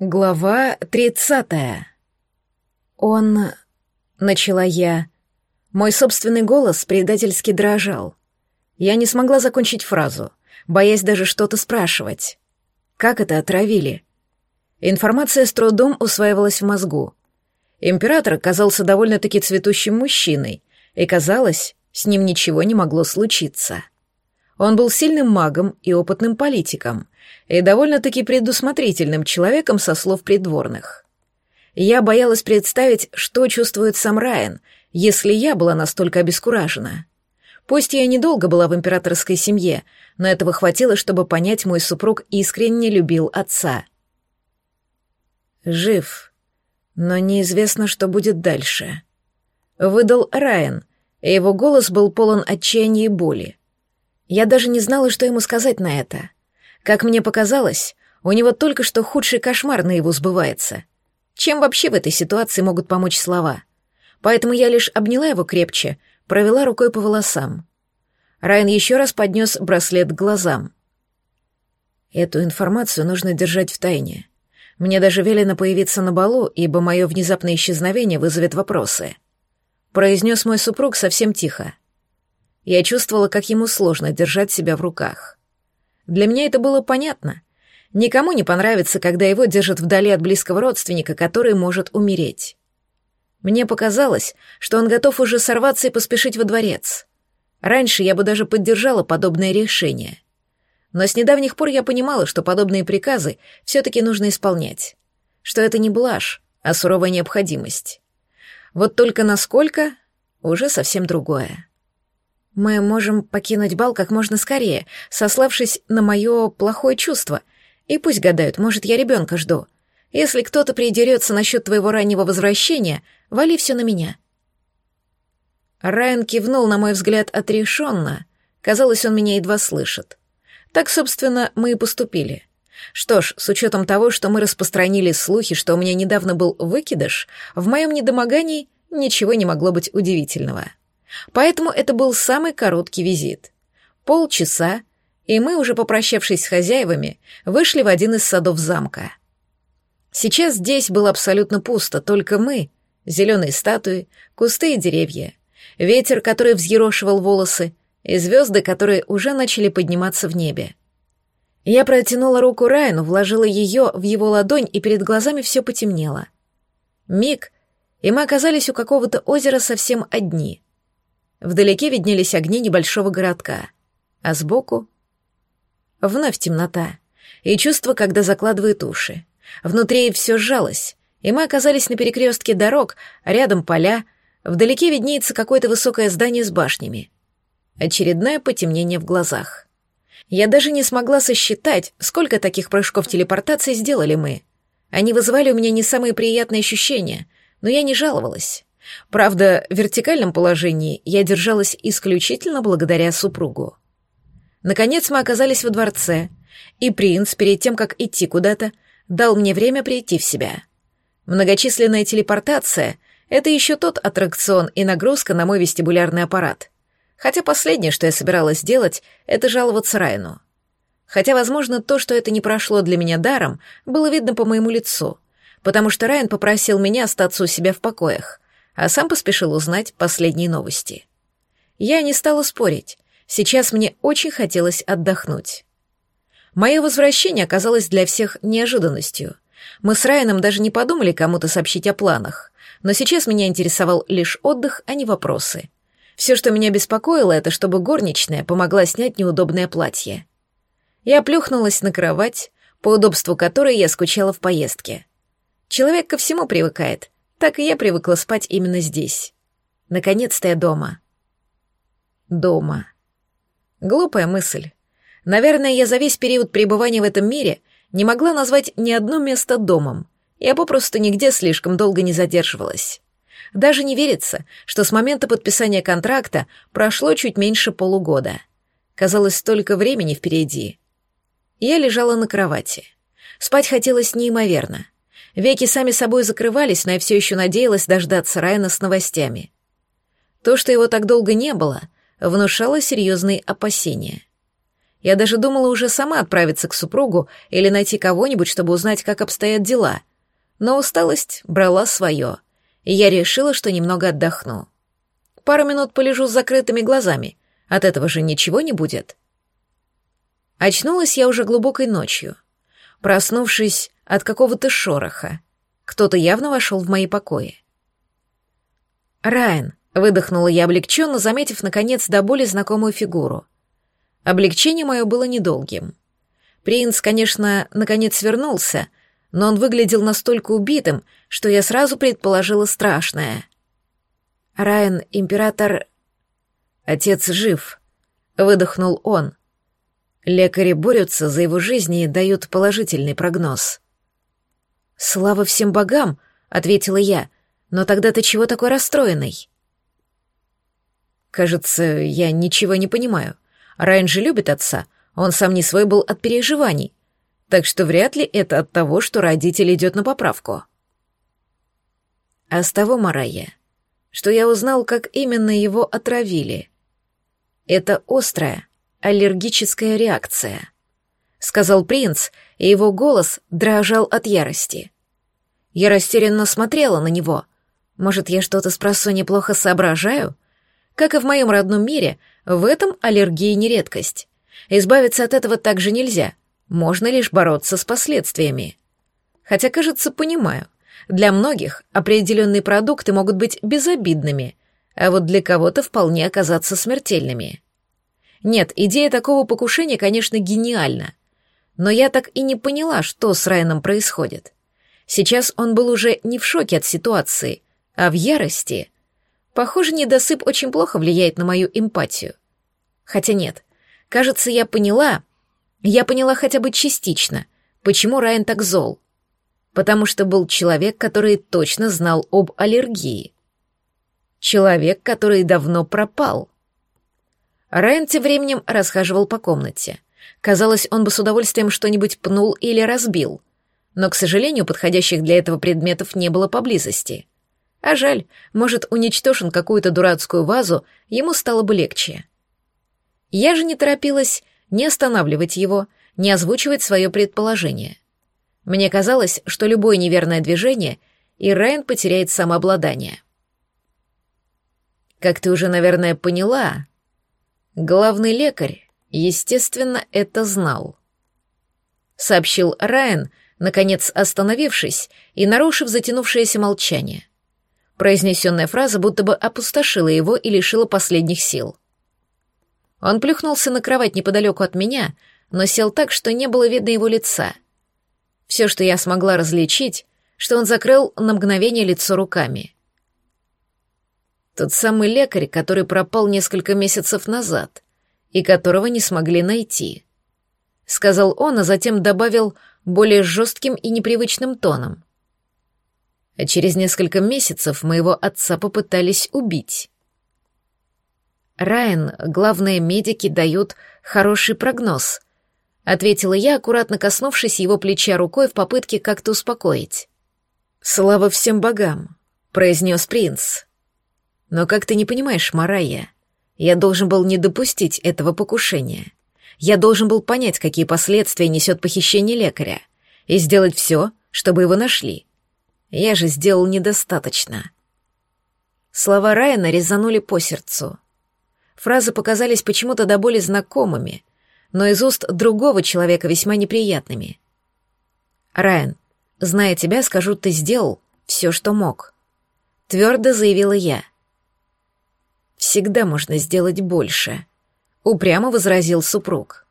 Глава тридцатая. Он... Начала я. Мой собственный голос предательски дрожал. Я не смогла закончить фразу, боясь даже что-то спрашивать. Как это отравили? Информация с трудом усваивалась в мозгу. Император оказался довольно-таки цветущим мужчиной, и, казалось, с ним ничего не могло случиться. Он был сильным магом и опытным политиком — и довольно-таки предусмотрительным человеком со слов придворных. Я боялась представить, что чувствует сам Райан, если я была настолько обескуражена. Пусть я недолго была в императорской семье, но этого хватило, чтобы понять, мой супруг искренне любил отца. «Жив, но неизвестно, что будет дальше», — выдал Райан, и его голос был полон отчаяния и боли. Я даже не знала, что ему сказать на это — как мне показалось, у него только что худший кошмар на его сбывается. Чем вообще в этой ситуации могут помочь слова? Поэтому я лишь обняла его крепче, провела рукой по волосам. Райан еще раз поднес браслет к глазам. Эту информацию нужно держать в тайне. Мне даже велено появиться на балу, ибо мое внезапное исчезновение вызовет вопросы. Произнес мой супруг совсем тихо. Я чувствовала, как ему сложно держать себя в руках. Для меня это было понятно. Никому не понравится, когда его держат вдали от близкого родственника, который может умереть. Мне показалось, что он готов уже сорваться и поспешить во дворец. Раньше я бы даже поддержала подобное решение. Но с недавних пор я понимала, что подобные приказы все-таки нужно исполнять. Что это не блажь, а суровая необходимость. Вот только насколько — уже совсем другое. Мы можем покинуть бал как можно скорее, сославшись на мое плохое чувство. И пусть гадают, может, я ребенка жду. Если кто-то придерется насчет твоего раннего возвращения, вали все на меня». Райан кивнул, на мой взгляд, отрешенно. Казалось, он меня едва слышит. Так, собственно, мы и поступили. Что ж, с учетом того, что мы распространили слухи, что у меня недавно был выкидыш, в моем недомогании ничего не могло быть удивительного. Поэтому это был самый короткий визит. Полчаса, и мы, уже попрощавшись с хозяевами, вышли в один из садов замка. Сейчас здесь было абсолютно пусто, только мы, зеленые статуи, кусты и деревья, ветер, который взъерошивал волосы, и звезды, которые уже начали подниматься в небе. Я протянула руку Райану, вложила ее в его ладонь, и перед глазами все потемнело. Миг, и мы оказались у какого-то озера совсем одни — Вдалеке виднелись огни небольшого городка, а сбоку — вновь темнота и чувство, когда закладывает уши. Внутри все сжалось, и мы оказались на перекрестке дорог, рядом поля, вдалеке виднеется какое-то высокое здание с башнями. Очередное потемнение в глазах. Я даже не смогла сосчитать, сколько таких прыжков телепортации сделали мы. Они вызывали у меня не самые приятные ощущения, но я не жаловалась. Правда, в вертикальном положении я держалась исключительно благодаря супругу. Наконец мы оказались во дворце, и принц, перед тем, как идти куда-то, дал мне время прийти в себя. Многочисленная телепортация — это еще тот аттракцион и нагрузка на мой вестибулярный аппарат. Хотя последнее, что я собиралась сделать, это жаловаться Райну. Хотя, возможно, то, что это не прошло для меня даром, было видно по моему лицу, потому что Райан попросил меня остаться у себя в покоях — а сам поспешил узнать последние новости. Я не стала спорить. Сейчас мне очень хотелось отдохнуть. Мое возвращение оказалось для всех неожиданностью. Мы с Райаном даже не подумали кому-то сообщить о планах, но сейчас меня интересовал лишь отдых, а не вопросы. Все, что меня беспокоило, это чтобы горничная помогла снять неудобное платье. Я плюхнулась на кровать, по удобству которой я скучала в поездке. Человек ко всему привыкает, так и я привыкла спать именно здесь. Наконец-то я дома. Дома. Глупая мысль. Наверное, я за весь период пребывания в этом мире не могла назвать ни одно место домом. Я попросту нигде слишком долго не задерживалась. Даже не верится, что с момента подписания контракта прошло чуть меньше полугода. Казалось, столько времени впереди. Я лежала на кровати. Спать хотелось неимоверно — Веки сами собой закрывались, но я все еще надеялась дождаться Райана с новостями. То, что его так долго не было, внушало серьезные опасения. Я даже думала уже сама отправиться к супругу или найти кого-нибудь, чтобы узнать, как обстоят дела. Но усталость брала свое, и я решила, что немного отдохну. Пару минут полежу с закрытыми глазами. От этого же ничего не будет. Очнулась я уже глубокой ночью, проснувшись от какого-то шороха. Кто-то явно вошел в мои покои. «Райан», — выдохнула я облегченно, заметив, наконец, до боли знакомую фигуру. Облегчение мое было недолгим. Принц, конечно, наконец вернулся, но он выглядел настолько убитым, что я сразу предположила страшное. «Райан, император...» «Отец жив», — выдохнул он. Лекари борются за его жизнь и дают положительный прогноз. «Слава всем богам!» — ответила я. «Но тогда ты чего такой расстроенный?» «Кажется, я ничего не понимаю. Райан же любит отца, он сам не свой был от переживаний, так что вряд ли это от того, что родитель идет на поправку». А с того, Марая, что я узнал, как именно его отравили. Это острая, аллергическая реакция», — сказал принц, и его голос дрожал от ярости. Я растерянно смотрела на него. Может, я что-то с просонья плохо соображаю? Как и в моем родном мире, в этом аллергия не редкость. Избавиться от этого также нельзя, можно лишь бороться с последствиями. Хотя, кажется, понимаю, для многих определенные продукты могут быть безобидными, а вот для кого-то вполне оказаться смертельными. Нет, идея такого покушения, конечно, гениальна. Но я так и не поняла, что с Райаном происходит. Сейчас он был уже не в шоке от ситуации, а в ярости. Похоже, недосып очень плохо влияет на мою эмпатию. Хотя нет, кажется, я поняла, я поняла хотя бы частично, почему Райан так зол. Потому что был человек, который точно знал об аллергии. Человек, который давно пропал. Райан тем временем расхаживал по комнате. Казалось, он бы с удовольствием что-нибудь пнул или разбил. Но, к сожалению, подходящих для этого предметов не было поблизости. А жаль, может, уничтожен какую-то дурацкую вазу, ему стало бы легче. Я же не торопилась не останавливать его, не озвучивать свое предположение. Мне казалось, что любое неверное движение, и Райан потеряет самообладание. Как ты уже, наверное, поняла, Главный лекарь, естественно, это знал. Сообщил Райан, наконец остановившись и нарушив затянувшееся молчание. Произнесенная фраза будто бы опустошила его и лишила последних сил. Он плюхнулся на кровать неподалеку от меня, но сел так, что не было видно его лица. Все, что я смогла различить, что он закрыл на мгновение лицо руками. Тот самый лекарь, который пропал несколько месяцев назад и которого не смогли найти. Сказал он, а затем добавил более жестким и непривычным тоном. А через несколько месяцев моего отца попытались убить. Райан, главные медики дают хороший прогноз, ответила я, аккуратно коснувшись его плеча рукой в попытке как-то успокоить. Слава всем богам, произнес принц. Но как ты не понимаешь, Марая, я должен был не допустить этого покушения. Я должен был понять, какие последствия несет похищение лекаря, и сделать все, чтобы его нашли. Я же сделал недостаточно. Слова Райана резанули по сердцу. Фразы показались почему-то до боли знакомыми, но из уст другого человека весьма неприятными. «Райан, зная тебя, скажу, ты сделал все, что мог», — твердо заявила я — Всегда можно сделать больше, упрямо возразил супруг.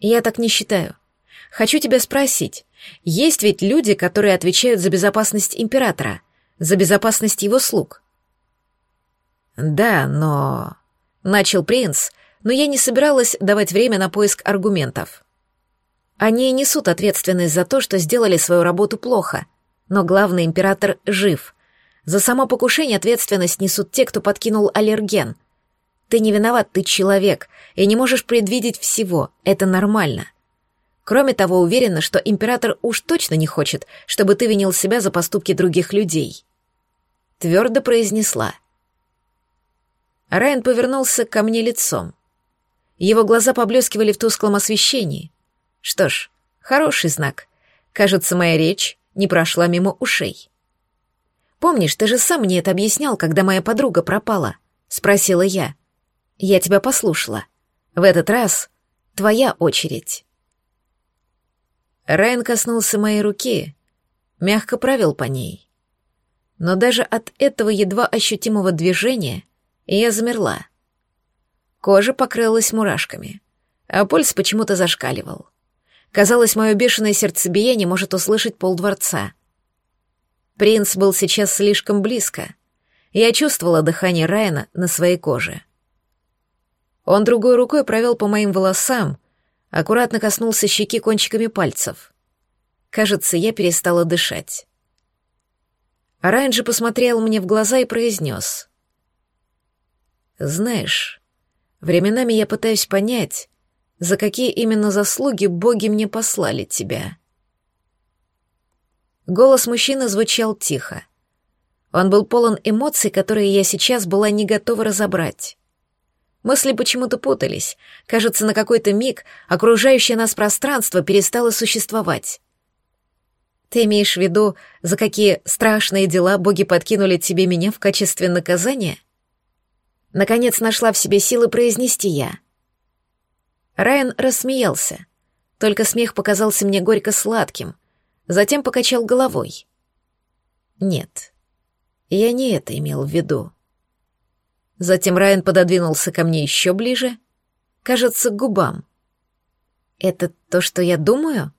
Я так не считаю. Хочу тебя спросить, есть ведь люди, которые отвечают за безопасность императора, за безопасность его слуг? Да, но... Начал принц, но я не собиралась давать время на поиск аргументов. Они несут ответственность за то, что сделали свою работу плохо, но главный император жив, за само покушение ответственность несут те, кто подкинул аллерген. Ты не виноват, ты человек, и не можешь предвидеть всего, это нормально. Кроме того, уверена, что император уж точно не хочет, чтобы ты винил себя за поступки других людей. Твердо произнесла. Райан повернулся ко мне лицом. Его глаза поблескивали в тусклом освещении. Что ж, хороший знак. Кажется, моя речь не прошла мимо ушей. «Помнишь, ты же сам мне это объяснял, когда моя подруга пропала?» — спросила я. «Я тебя послушала. В этот раз твоя очередь». Райан коснулся моей руки, мягко провел по ней. Но даже от этого едва ощутимого движения я замерла. Кожа покрылась мурашками, а пульс почему-то зашкаливал. Казалось, мое бешеное сердцебиение может услышать полдворца. Принц был сейчас слишком близко. Я чувствовала дыхание Райана на своей коже. Он другой рукой провел по моим волосам, аккуратно коснулся щеки кончиками пальцев. Кажется, я перестала дышать. Райан же посмотрел мне в глаза и произнес. «Знаешь, временами я пытаюсь понять, за какие именно заслуги боги мне послали тебя». Голос мужчины звучал тихо. Он был полон эмоций, которые я сейчас была не готова разобрать. Мысли почему-то путались. Кажется, на какой-то миг окружающее нас пространство перестало существовать. Ты имеешь в виду, за какие страшные дела боги подкинули тебе меня в качестве наказания? Наконец нашла в себе силы произнести я. Райан рассмеялся. Только смех показался мне горько сладким. Затем покачал головой. Нет, я не это имел в виду. Затем Райан пододвинулся ко мне еще ближе, кажется, к губам. «Это то, что я думаю?»